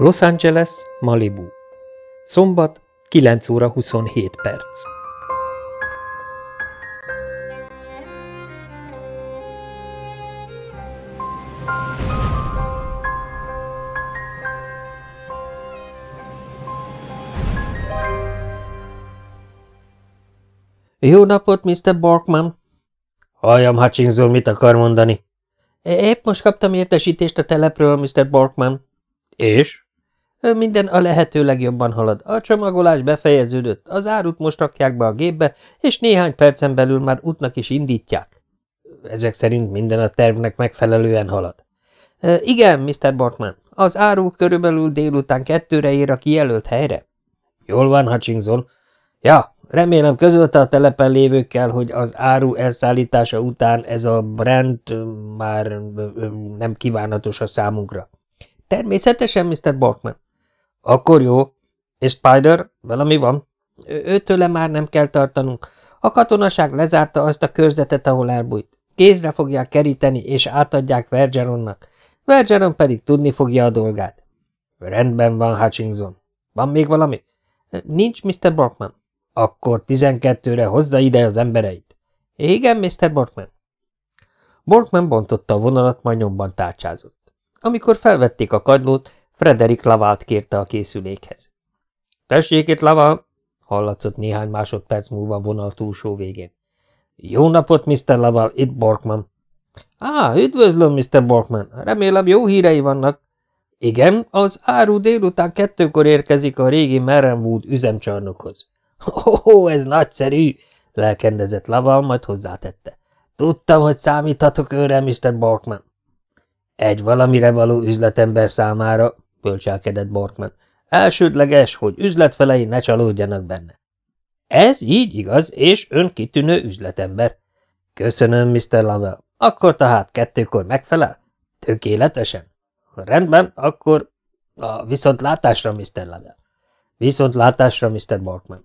Los Angeles, Malibu. Szombat, 9 óra 27 perc. Jó napot, Mr. Borkman! Halljam, Hutchinson, mit akar mondani? Épp most kaptam értesítést a telepről, Mr. Borkman. És? Minden a lehető legjobban halad. A csomagolás befejeződött, az árut most rakják be a gépbe, és néhány percen belül már útnak is indítják. Ezek szerint minden a tervnek megfelelően halad. Igen, Mr. Borkman. Az áru körülbelül délután kettőre ér a kijelölt helyre. Jól van, Hutchinson. Ja, remélem közölte a telepen lévőkkel, hogy az áru elszállítása után ez a brand már nem kívánatos a számunkra. Természetesen, Mr. Borkman. Akkor jó. És Spider, valami van? Őtőle már nem kell tartanunk. A katonaság lezárta azt a körzetet, ahol elbújt. Kézre fogják keríteni, és átadják Vergeronnak. Vergeron pedig tudni fogja a dolgát. Rendben van, Hutchinson. Van még valami? Nincs, Mr. Borkman. Akkor tizenkettőre hozza ide az embereit. Igen, Mr. Borkman. Borkman bontotta a vonalat, majd nyomban tárcsázott. Amikor felvették a kagylót, Frederik Lavalt kérte a készülékhez. – Tessék itt, Laval! – hallatszott néhány másodperc múlva vonal túlsó végén. – Jó napot, Mr. Laval, itt Borkman. – Á, üdvözlöm, Mr. Borkman. Remélem jó hírei vannak. – Igen, az áru délután kettőkor érkezik a régi Merrenwood üzemcsarnokhoz. – Ó, ez nagyszerű! – lelkendezett Laval, majd hozzátette. – Tudtam, hogy számíthatok őre, Mr. Borkman. – Egy valamire való üzletember számára bölcselkedett Borkman. Elsődleges, hogy üzletfelei ne csalódjanak benne. Ez így igaz, és ön kitűnő üzletember. Köszönöm, Mr. Lavell. Akkor tehát kettőkor megfelel? Tökéletesen. Rendben, akkor a viszontlátásra, Mr. Lavell. Viszontlátásra, Mr. Borkman.